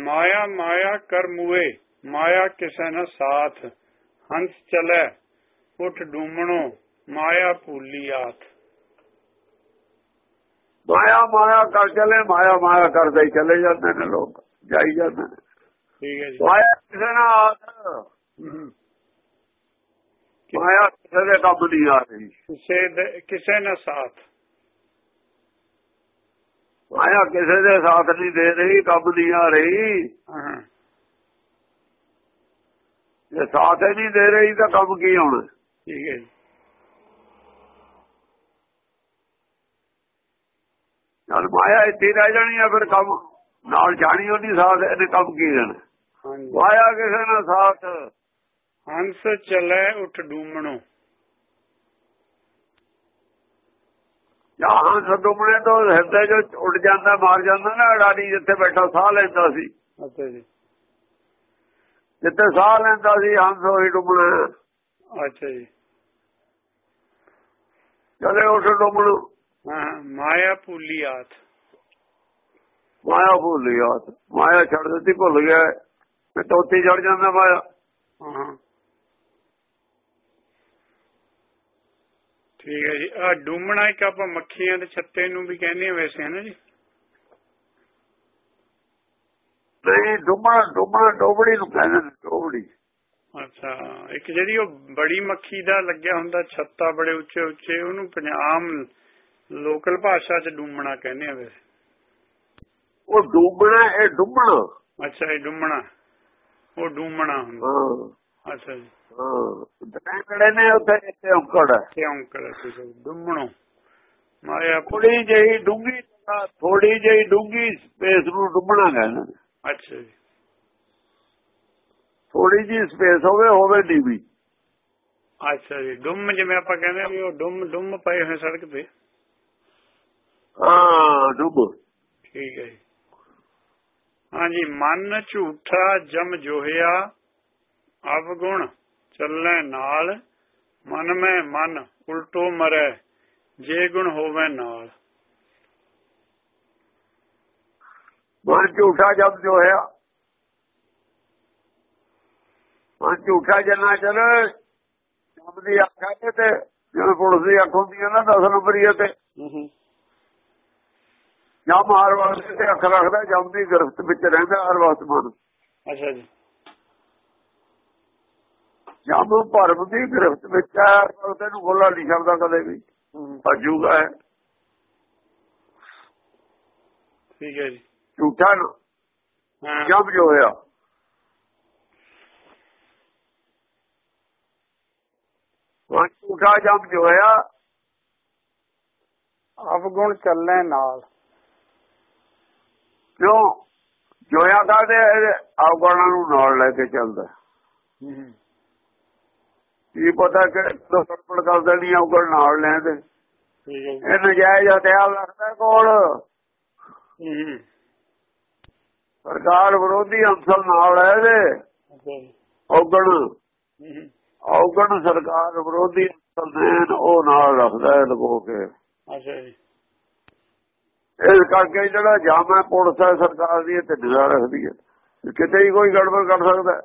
ਮਾਇਆ ਮਾਇਆ ਕਰ ਮੂਏ ਮਾਇਆ ਕਿਸੇ ਨਾ ਸਾਥ। ਹੰਸ ਚਲੇ ਉਠ ਡੂਮਣੋ ਮਾਇਆ ਭੂਲੀ ਆਥ। ਮਾਇਆ ਮਾਇਆ ਕਰ ਚਲੇ ਮਾਇਆ ਮਾਇਆ ਕਰਦੇ ਚਲੇ ਜਾਂਦੇ ਨੇ ਲੋਕ ਜਾਈ ਜਾਂਦੇ ਨੇ। ਠੀਕ ਹੈ ਜੀ। ਮਾਇਆ ਕਿਸੇ ਨਾਲ ਆਤ। ਮਾਇਆ ਕਿਸੇ ਦੇ ਕੰਮ ਨਹੀਂ ਆ ਰਹੀ। ਕਿਸੇ ਕਿਸੇ ਨਾ ਸਾਥ। ਮਾਇਆ ਕਿਸੇ ਦੇ ਸਾਥ ਨਹੀਂ ਦੇ ਰਹੀ ਕੰਮ ਨਹੀਂ ਆ ਰਹੀ ਜੇ ਸਾਥ ਨਹੀਂ ਦੇ ਰਹੀ ਤਾਂ ਕੰਮ ਕੀ ਹੋਣਾ? ਠੀਕ ਹੈ ਜਦ ਮਾਇਆ ਇੱਥੇ ਰਹਿ ਜਾਣੀ ਆ ਫਿਰ ਕੰਮ। ਨਾਲ ਜਾਣੀ ਉਹਦੀ ਸਾਥ ਇਹਨੇ ਕੰਮ ਕੀ ਦੇਣਾ? ਮਾਇਆ ਕਿਸੇ ਨਾਲ ਸਾਥ। ਹੰਸ ਚਲੇ ਉਠ ਡੂਮਣੋ। ਜਾਂ ਹੰਸ ਡੁੱਬਣੇ ਤੋਂ ਹਿਰਦੇ ਜੋ ਉੱਡ ਜਾਂਦਾ ਮਾਰ ਜਾਂਦਾ ਨਾ ਅਡਾਰੀ ਜਿੱਥੇ ਬੈਠਾ ਸਾਹ ਲੈਂਦਾ ਸੀ। ਅੱਛਾ ਜੀ। ਜਿੱਥੇ ਸਾਹ ਲੈਂਦਾ ਸੀ ਹੰਸ ਹੋਈ ਡੁੱਬਣਾ ਅੱਛਾ ਜੀ। ਚਲੇ ਉਸ ਡੁੱਬਣ ਹਾਂ ਮਾਇਆ ਭੂਲੀ ਆਥ ਮਾਇਆ ਭੁੱਲ ਗਿਆ ਮਾਇਆ ਛੱਡ ਦਿੱਤੀ ਭੁੱਲ ਗਿਆ। ਤੇ ਤੋਤੀ ਚੜ ਜਾਂਦਾ ਮਾਇਆ। ਹਾਂ। ਠੀਕ ਹੈ ਜੀ। ਆ ਡੂਮਣਾ ਇੱਕ ਆਪਾਂ ਮੱਖੀਆਂ ਦੇ ਛੱਤੇ ਨੂੰ ਵੀ ਕਹਿੰਦੇ ਆ ਵੈਸੇ ਹੈ ਨਾ ਜੀ? ਨਹੀਂ ਡੁੱਬਣਾ ਡੁੱਬਣਾ ਡੋਬੜੀ ਨੂੰ ਕਹਿੰਦੇ ਨੇ ਡੋਬੜੀ। ਅੱਛਾ ਇੱਕ ਜਿਹੜੀ ਉਹ ਬੜੀ ਮੱਖੀ ਦਾ ਲੱਗਿਆ ਹੁੰਦਾ ਛੱਤਾ ਬੜੇ ਉੱਚੇ ਉੱਚੇ ਉਹਨੂੰ ਪੰਜ- ਆਮ ਲੋਕਲ ਭਾਸ਼ਾ 'ਚ ਡੂਮਣਾ ਕਹਿੰਦੇ ਆ ਵੈਸੇ। ਉਹ ਡੁੱਬਣਾ ਇਹ ਡੁੱਬਣਾ ਅੱਛਾ ਇਹ ਡੂਮਣਾ। ਉਹ ਡੂਮਣਾ ਹੁੰਦਾ। ਹਾਂ। ਅੱਛਾ ਜੀ। ਹਾਂ ਕਿਹੜੇ ਨੇ ਉੱਥੇ ਇੱਥੇ ਔਕੜ। ਹੈ ਤੇ ਔਂਕੜ ਸੀ ਡੂਮਣੋ। ਮਾਇਆ ਥੋੜੀ ਜਿਹੀ ਡੂੰਗੀ ਥੋੜੀ ਜਿਹੀ ਡੂੰਗੀ ਸਪੇਸ ਨੂੰ ਡੁੱਬਣਾ ਕਹਿੰਦੇ ਨੇ। ਅੱਛਾ ਜੀ। ਥੋੜੀ ਜਿਹੀ ਸਪੇਸ ਹੋਵੇ ਹੋਵੇ ਡੀਵੀ ਅੱਛਾ ਜੀ ਡੁੰਮ ਜਿਵੇਂ ਆਪਾਂ ਕਹਿੰਦੇ ਆ ਵੀ ਉਹ ਡੁੰਮ ਡੁੰਮ ਪਏ ਹੋਏ ਸੜਕ ਤੇ। ਹਾਂ ਡੁੱਬ। ਠੀਕ ਹੈ ਜੀ। ਹਾਂਜੀ ਮਨ ਝੂਠਾ ਜਮ ਜੋਹਿਆ ਅਵਗੁਣ ਚੱਲੇ ਨਾਲ ਮਨ ਮੈਂ ਮਨ ਉਲਟੋ ਮਰੈ ਜੇ ਗੁਣ ਹੋਵੇ ਨਾਲ। ਮਨ ਝੂਠਾ ਜਬ ਜੋ ਹੈ ਮਨ ਝੂਠਾ ਜਨਾ ਚਲ ਜਬ ਦੀ ਅੱਖਾਂ ਤੇ ਜਿਵੇਂ ਪੁਲਿਸ ਦੀ ਅੱਖ ਹੁੰਦੀ ਹੈ ਨਾ 10 ਨੰਬਰੀ ਤੇ। ਜਾਂ ਮਾਰ ਵਾਸਤੇ ਤੇ ਅੱਖ ਰੱਖਦਾ ਜਮ ਦੀ ਗ੍ਰਿਫਤ ਵਿੱਚ ਰਹਿੰਦਾ ਹਰ ਵਕਤ ਮਨ। ਅੱਛਾ ਜੀ। ਜਮ ਭਰਮ ਦੀ ਗ੍ਰਿਫਤ ਵਿੱਚ ਹੈ ਵਕਤ ਇਹਨੂੰ ਖੋਲਾ ਨਹੀਂ ਸਕਦਾ ਕਦੇ ਵੀ। ਭੱਜੂਗਾ। ਠੀਕ ਹੈ ਜੀ। ਝੂਠਾ ਨਾ ਹਾਂ। ਜਬ ਜੋ ਹੋਇਆ। ਮਨ ਝੂਠਾ ਜਬ ਜੋ ਹੋਇਆ ਅਵਗੁਣ ਚੱਲੇ ਨਾਲ। ਕਿਉਂ? ਜੋਇਆ ਕਾਦੇ ਆਵਗਣਾਂ ਨੂੰ ਨਾਲ ਲੈ ਕੇ ਚੱਲਦਾ। ਕੀ ਪਤਾ ਕਿ ਸੜਪੜ ਕਰਦੇ ਨਹੀਂ ਆਵਗਣ ਨਾਲ ਲੈਂਦੇ ਠੀਕ ਹੈ ਜੀ। ਇਹ ਨਜਾਇਜ਼ ਹਥਿਆਰ ਰੱਖਦਾ ਕੋਲ। ਸਰਕਾਰ ਵਿਰੋਧੀ ਅੰਸਲ ਨਾਲ ਹੈ ਇਹਦੇ। ਔਗਣ। ਔਗਣ ਸਰਕਾਰ ਵਿਰੋਧੀ ਅੰਸਲ ਨੇ ਉਹ ਨਾਲ ਰੱਖਦਾ ਹੈ ਲਗੋ ਕੇ। ਅੱਛਾ ਜੀ। ਇਸ ਕਰਕੇ ਜਿਹੜਾ ਜਾਮਾ ਪੁਲਿਸ ਹੈ ਸਰਕਾਰ ਦੀ ਤੇ ਨਿਗਾਹ ਰੱਖਦੀ ਹੈ। ਕਿਤੇ ਹੀ ਕੋਈ ਗੜਬੜ ਕਰ ਸਕਦਾ।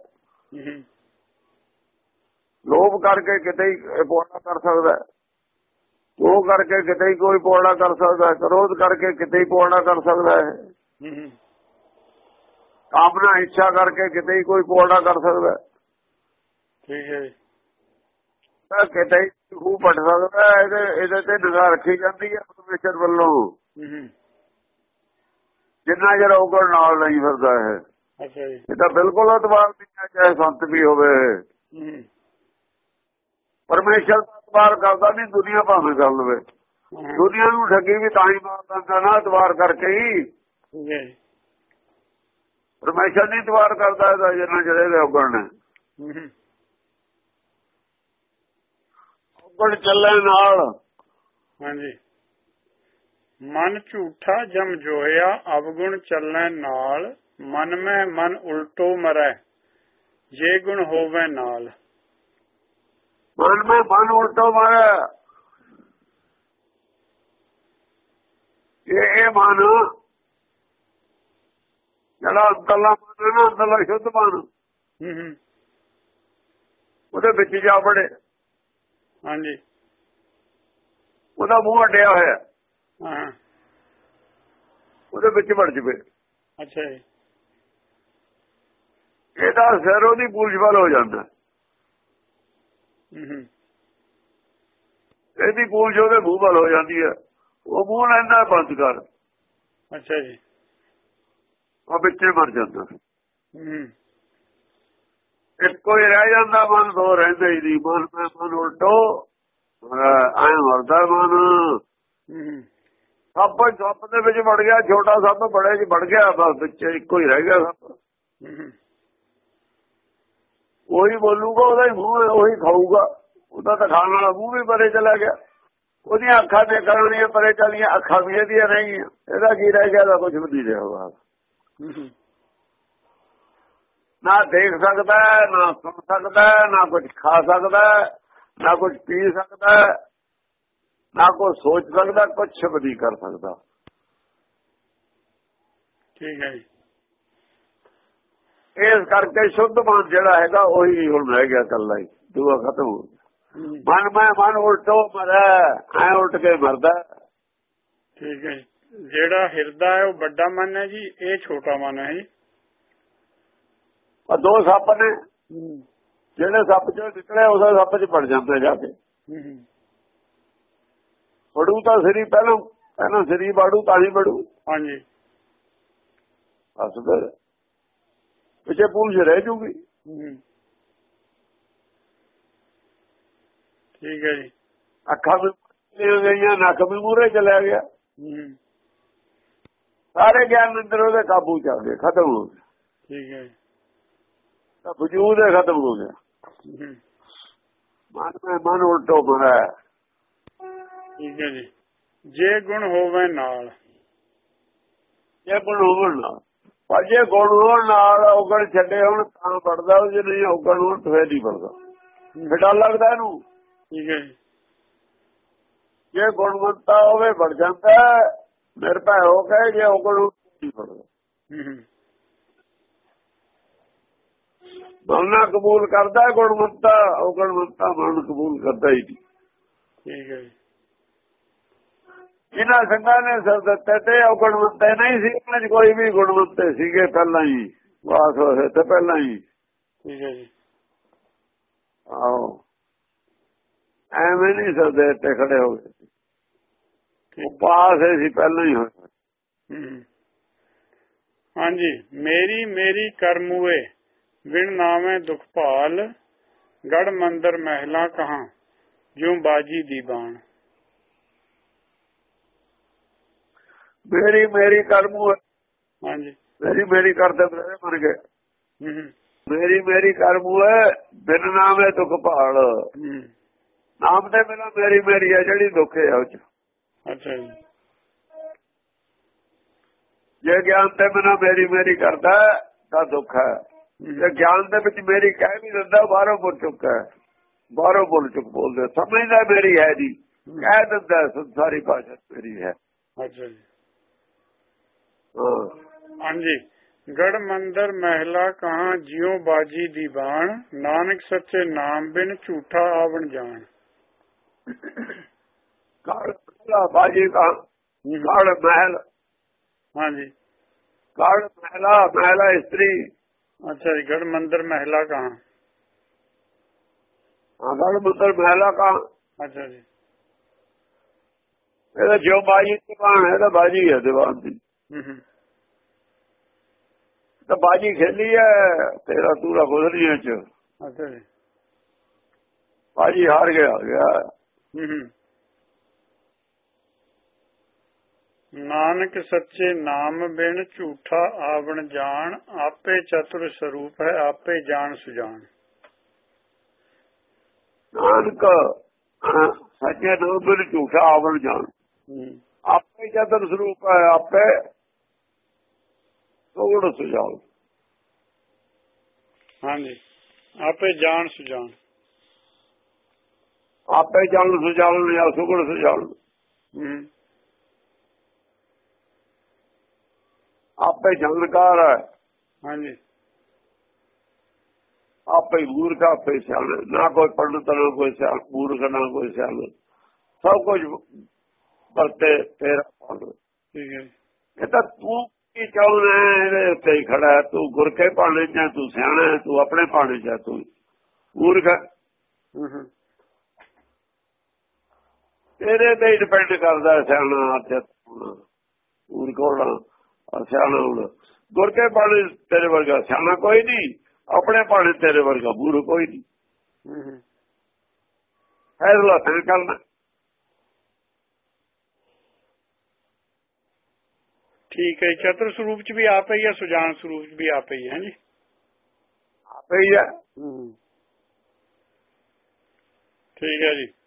ਲੋਭ ਕਰਕੇ ਕਿਤੇ ਹੀ ਪੋੜਾ ਕਰ ਸਕਦਾ ਹੈ। ਉਹ ਕਰਕੇ ਕਿਤੇ ਹੀ ਕੋਈ ਪੋੜਾ ਕਰ ਸਕਦਾ ਹੈ। ਕ੍ਰੋਧ ਕਰਕੇ ਕਿਤੇ ਹੀ ਪੋੜਾ ਕਰ ਸਕਦਾ ਹੈ। ਕਾਮਨਾ ਇੱਛਾ ਕਰਕੇ ਕਿਤੇ ਹੀ ਕੋਈ ਪੋੜਾ ਕਰ ਸਕਦਾ ਹੈ। ਠੀਕ ਹੈ ਜੀ। ਤਾਂ ਕਿਤੇ ਹੀ ਖੂਹ ਪਟ ਸਕਦਾ ਇਹਦੇ ਇਹਦੇ ਤੇ ਨਿਗਾਹ ਰੱਖੀ ਜਾਂਦੀ ਹੈ ਪਰਮੇਸ਼ਰ ਵੱਲੋਂ। ਜਿੰਨਾ ਜਰ ਔਗਣ ਨਾਲ ਨਹੀਂ ਫਿਰਦਾ ਹੈ ਅੱਛਾ ਜੀ। ਇਹ ਤਾਂ ਬਿਲਕੁਲ ਅਤਵਾਰ ਨਹੀਂ ਚਾਹੇ ਸੰਤ ਵੀ ਹੋਵੇ। ਹੂੰ। ਪਰਮੇਸ਼ਰ ਦਾ ਕਰਦਾ ਨਹੀਂ ਦੁਨੀਆ ਭਾਵੇਂ ਕਰ ਲਵੇ। ਦੁਨੀਆ ਨੂੰ ਠੱਗੀ ਵੀ ਤਾਂ ਹੀ ਮਾਰ ਦਿੰਦਾ ਨਾ ਅਤਵਾਰ ਕਰਕੇ ਹੀ। ਪਰਮੇਸ਼ਰ ਨਹੀਂ ਅਤਵਾਰ ਕਰਦਾ ਇਹਦਾ ਜਿੰਨਾ ਜਿਹੜੇ ਔਗਣ ਨੇ। ਹੂੰ। ਔਗਣ ਚੱਲੇ ਨਾਲ। ਹਾਂਜੀ। ਮਨ ਝੂਠਾ ਜਮ ਜੋਇਆ ਅਵਗੁਣ ਚੱਲੈ ਨਾਲ। ਮਨ ਮੈਂ ਮਨ ਉਲਟੋ ਮਰੈ ਜੇ ਗੁਣ ਹੋਵੇ ਨਾਲ। ਮਨ ਮੈਂ ਮਨ ਉਲਟੋ ਮਾਰਿਆ ਇਹ ਇਹ ਮਨ ਜਿਹੜਾ ਅੰਦਰਲਾ ਮਨ ਹੈ ਨਾ ਅੰਦਰਲਾ ਸ਼ੁੱਧ ਮਨ। ਹੂੰ ਹੂੰ। ਉਹਦੇ ਵਿੱਚ ਜਾ ਵੜੇ। ਹਾਂਜੀ। ਉਹਦਾ ਮੂੰਹ ਅਡਿਆ ਹੋਇਆ। ਹਾਂ ਉਹਦੇ ਵਿੱਚ ਵੜ ਜਵੇ। ਅੱਛਾ ਜੀ। ਇਹਦਾ ਸਿਰ ਉਹਦੀ ਪੂਛ ਵੱਲ ਹੋ ਜਾਂਦਾ। ਇਹਦੀ ਪੂਛ ਉਹਦੇ ਮੂੰਹ ਵੱਲ ਹੋ ਜਾਂਦੀ ਹੈ ਉਹ ਮੂੰਹ ਲੈਂਦਾ ਬੰਦ ਕਰ। ਅੱਛਾ ਜੀ। ਉਹ ਵਿੱਚੇ ਮਰ ਜਾਂਦਾ। ਹੂੰ। ਇੱਕੋ ਹੀ ਰਹਿ ਜਾਂਦਾ ਮਨ ਦੋ ਰਹਿੰਦੇ ਹੀ ਨਹੀਂ। ਮਨ ਮੈਂ ਮਨ ਉਲਟੋ ਐ ਮਰਦਾ ਮਨ। ਸੱਪ ਸੱਪ ਦੇ ਵਿੱਚ ਵੜ ਗਿਆ ਛੋਟਾ ਸੱਪ ਬੜੇ ਚ ਵੜ ਗਿਆ ਬਸ ਵਿੱਚ ਇੱਕੋ ਹੀ ਰਹਿ ਗਿਆ ਸੱਪ। ਉਹੀ ਬੋਲੂਗਾ ਉਹਦਾ ਹੀ ਮੂੰਹ ਉਹੀ ਖਾਊਗਾ। ਉਹਦਾ ਤਾਂ ਖਾਣ ਵਾਲਾ ਮੂੰਹ ਵੀ ਪਰੇ ਚਲਾ ਗਿਆ। ਉਹਦੀਆਂ ਅੱਖਾਂ ਤੇ ਕਰਨੀਆਂ ਪਰੇ ਚਲੀਆਂ ਅੱਖਾਂ ਵੀ ਇਹਦੀਆਂ ਨਹੀਂ ਇਹਦਾ ਕੀ ਰਹਿ ਗਿਆ ਦਾ ਕੁਝ ਵੀ ਨਹੀਂ ਰਿਹਾ ਹੂੰ ਨਾ ਦੇਖ ਸਕਦਾ ਨਾ ਸੁਣ ਸਕਦਾ ਨਾ ਕੁਝ ਖਾ ਸਕਦਾ ਨਾ ਕੁਝ ਪੀ ਸਕਦਾ ਨਾ ਕੁਝ ਸੋਚ ਸਕਦਾ ਕੁਝ ਵੀ ਨਹੀਂ ਕਰ ਸਕਦਾ। ਠੀਕ ਹੈ ਜੀ। ਇਸ ਕਰਕੇ ਸ਼ੁੱਧ ਮਨ ਜਿਹੜਾ ਹੈਗਾ ਉਹੀ ਹੁਣ ਰਹਿ ਗਿਆ ਕੱਲਾ ਹੀ ਦੂਆ ਖਤਮ ਹੋ ਗਿਆ। ਮਨ ਮੈਂ ਮਨ ਉਲਟੋ ਮਰੈ ਐ ਉਲਟ ਕੇ ਮਰਦਾ। ਠੀਕ ਹੈ ਜਿਹੜਾ ਹਿਰਦਾ ਹੈ ਉਹ ਵੱਡਾ ਮਨ ਹੈ ਜੀ ਇਹ ਛੋਟਾ ਮਨ ਹੈ ਜੀ। ਆ ਦੋ ਸੱਪ ਨੇ। ਜਿਹੜੇ ਸੱਪ ਚੋਂ ਨਿਕਲੇ ਉਹਦਾ ਸੱਪ ਚ ਪੜ ਜਾਂਦੇ ਜਾ ਕੇ। ਵੜੂ ਤਾਂ ਸਰੀ ਪਹਿਲਾਂ ਪਹਿਲਾਂ ਸਰੀ ਬਾੜੂ ਤਾਂ ਹੀ ਬੜੂ ਹਾਂਜੀ। ਬਸ ਫਿਰ ਪਿੱਛੇ ਪੁਲਿਸ ਰਹਿ ਜੂਗੀ। ਠੀਕ ਹੈ ਜੀ। ਅੱਖਾਂ ਵੀ ਨਿਕਲ ਗਈਆਂ ਨੱਕ ਵੀ ਮੂਰੇ ਚਲਿਆ ਗਿਆ। ਸਾਰੇ ਗਿਆਨ ਅੰਦਰ ਉਹਦੇ ਕਾਬੂ ਚ ਆ ਗਏ ਖਤਮ ਹੋ ਗਿਆ। ਠੀਕ ਹੈ ਤਾਂ ਵਜੂਦ ਹੀ ਖਤਮ ਹੋ ਗਿਆ। ਮਨ ਮੈਂ ਮਨ ਉਲਟੋ ਮਰਾ ਠੀਕ ਹੈ ਜੀ। ਜੇ ਗੁਣ ਹੋਵੇ ਨਾਲ। ਜੇ ਗੁਣ ਹੋਣ ਨਾ ਪਰ ਜੇ ਗੁਣ ਹੋਣ ਨਾਲ ਔਗਣ ਛੱਡੇ ਹੁਣ ਤਾਂ ਪੜਦਾ ਉਹ ਜੇ ਨਹੀਂ ਔਗਣ ਹੋਣ ਫੇਰ ਨਹੀਂ ਪੜਦਾ ਫਿੱਟਾ ਲੱਗਦਾ ਇਹਨੂੰ। ਠੀਕ ਹੈ ਜੀ। ਗੁਣਵੰਤਾ ਹੋਵੇ ਵੜ ਜਾਂਦਾ ਹੈ, ਨਿਰਭੈ ਹੋ ਕੇ ਜੇ ਔਗਣ ਨਹੀਂ ਪੜਦਾ ਮਨ ਕਬੂਲ ਕਰਦਾ ਗੁਣਵੰਤਾ ਔਗਣਵੰਤਾ ਮਨ ਕਬੂਲ ਕਰਦਾ ਹੀ ਠੀਕ ਹੈ ਜੀ ਇਹਨਾਂ ਸੰਗਾਂ ਨੇ ਸਰ ਦਿੱਤੇ ਤੇ ਔਗਣਵੰਤੇ ਨਹੀਂ ਸੀ। ਉਹਨਾਂ 'ਚ ਕੋਈ ਵੀ ਗੁਣਵੰਤੇ ਸੀਗੇ ਪਹਿਲਾਂ ਹੀ। ਵਾਸ ਹੋਏ ਤੇ ਪਹਿਲਾਂ ਹੀ। ਠੀਕ ਹੈ ਜੀ। ਆਓ ਐਵੇਂ ਨਹੀਂ ਸਰ ਦੇ ਤੇ ਖੜੇ ਹੋ ਗਏ। ਉਹ ਪਾਸ ਸੀ ਪਹਿਲਾਂ ਹੀ ਹੋਏ ਹਾਂਜੀ। ਮੇਰੀ ਮੇਰੀ ਕਰਮੂਏ ਵਿਣ ਨਾਵੇਂ ਦੁਖ ਭਾਲ ਗੜ ਮੰਦਰ ਮਹਿਲਾ ਕਹਾ ਜਿਉ ਬਾਜੀ ਦੀ ਬਾਣ ਮੇਰੀ ਮੇਰੀ ਕਰਮੂ ਹਾਂਜੀ। ਮੇਰੀ ਮੇਰੀ ਕਰਦੇ ਮੇਰੇ ਮਰ ਗਏ ਮੇਰੀ ਮੇਰੀ ਕਰਮੂ ਹੈ ਬਿਨ ਨਾਮ ਦੁਖ ਭਾਲ। ਨਾਮ ਦੇ ਬਿਨਾ ਮੇਰੀ ਮੇਰੀ ਹੈ ਜਿਹੜੀ ਦੁੱਖ ਹੈ ਉਹ 'ਚ। ਅੱਛਾ ਜੀ। ਜੇ ਗਿਆਨ ਤੇ ਬਿਨਾ ਮੇਰੀ ਮੇਰੀ ਕਰਦਾ ਤਾਂ ਦੁੱਖ ਹੈ। ਜੇ ਗਿਆਨ ਦੇ ਵਿੱਚ ਮੇਰੀ ਕਹਿ ਵੀ ਦਿੰਦਾ ਬਾਹਰੋਂ ਬੋਲ ਚੁੱਕਾ ਹੈ। ਬਾਹਰੋਂ ਬੋਲ ਚੁੱਕ ਬੋਲਦੇ ਸਮਝਦਾ ਮੇਰੀ ਹੈ ਜੀ। ਕਹਿ ਦਿੰਦਾ ਸੰਸਾਰੀ ਭਾਸ਼ਾ ਮੇਰੀ ਹੈ। ਅੱਛਾ ਜੀ। ਹਾਂਜੀ। ਗੜ ਮੰਦਰ ਮਹਿਲਾ ਕਹਾ ਜਿਉ ਬਾਜੀ ਦੀ ਬਾਣ ਨਾਨਕ ਸੱਚੇ ਨਾਮ ਬਿਨ ਝੂਠਾ ਆਵਣ ਜਾਣ। ਕਾਲ ਮਹਿਲਾ ਬਾਜੀ ਕਾ ਹੂੰ, ਕਾਲ ਮਹਿਲ। ਹਾਂਜੀ। ਕਾਲ ਮਹਿਲਾ ਮਹਿਲਾ ਇਸਤਰੀ। ਅੱਛਾ ਜੀ ਗੜ ਮੰਦਰ ਮਹਿਲਾ ਕਹਾ। ਕਾਲ ਮੰਦਰ ਮਹਿਲਾ ਕਾ ਅੱਛਾ ਜੀ। ਇਹਦਾ ਜਿਉ ਬਾਜੀ ਦੀਵਾਨ ਹੈ ਇਹਦਾ ਬਾਜੀ ਹੈ ਦੀਵਾਨ ਦੀ। ਹੂੰ ਹੂੰ ਤਾਂ ਬਾਜੀ ਖੇਲੀ ਹੈ ਤੇਰਾ ਤੂਰਾ ਗੁਜ਼ਰੀਆਂ ਚ। ਅੱਛਾ ਜੀ। ਬਾਜੀ ਹਾਰ ਗਿਆ ਗਿਆ। ਨਾਨਕ ਸੱਚੇ ਨਾਮ ਬਿਨ ਝੂਠਾ ਆਵਣ ਜਾਣ ਆਪੇ ਚਤੁਰ ਸਰੂਪ ਹੈ ਆਪੇ ਜਾਣ ਸੁਜਾਨ ਨਾਨਕ ਸੱਚੇ ਨਾਮ ਬਿਨ ਝੂਠਾ ਆਵਣ ਜਾਣ। ਆਪੇ ਜਦਰ ਸਰੂਪ ਹੈ ਆਪੇ ਸੋੜ ਸੁਝਾਉ ਹਾਂਜੀ। ਆਪੇ ਜਾਣ ਸੁਜਾਨ ਆਪੇ ਜਾਣ ਸੁਝਾਉਣ ਜਾਂ ਸੁਗੜ ਸੁਝਾਉਣ ਹੂੰ। ਆਪੇ ਜਾਣਕਾਰ ਹੈ। ਹਾਂਜੀ। ਆਪੇ ਮੂਰਖ ਆਪੇ ਸਿਆਣਾ। ਨਾ ਕੋਈ ਪੰਡਤ ਨਾ ਕੋਈ ਸਿਆਣ ਮੂਰਖ ਨਾ ਕੋਈ ਸਿਆਣਾ। ਸਭ ਕੁਝ ਵਰਤੇ ਤੇਰਾ। ਠੀਕ ਹੈ। ਇਹ ਤਾਂ ਤੂੰ ਕੀ ਚਾਹੁੰਦਾ ਇਹਦੇ ਉੱਤੇ ਹੀ ਖੜਾ। ਤੂੰ ਗੁਰ ਕੇ ਭਾਣੇ ਚ ਹੈ, ਤੂੰ ਸਿਆਣਾ ਤੂੰ ਆਪਣੇ ਭਾਣੇ ਚ ਹੈ, ਤੂੰ ਮੂਰਖ ਤੇਰੇ ਤੇ ਡਿਪੈਂਡ ਕਰਦਾ ਸਿਆਣਾ ਅਤੇ ਮੂਰਖ ਹੋਣਾ ਸਿਆਣਾ ਹੋਣਾ। ਗੁਰ ਕੇ ਭਾਣੇ ਤੇਰੇ ਵਰਗਾ ਸਿਆਣਾ ਕੋਈ ਨਹੀਂ। ਆਪਣੇ ਭਾਣੇ ਤੇਰੇ ਵਰਗਾ ਮੂਰਖ ਕੋਈ ਨਹੀਂ। ਫੈਸਲਾ ਤੈਨੂੰ ਕਰਨਾ। ਠੀਕ ਹੈ। ਚਤੁਰ ਸਰੂਪ ਚ ਵੀ ਆਪ ਹੀ ਹੈ ਸੁਜਾਨ ਸਰੂਪ ਚ ਵੀ ਆਪ ਹੀ ਹੈ ਜੀ? ਆਪੇ ਹੈ। ਹੂੰ। ਠੀਕ ਹੈ ਜੀ।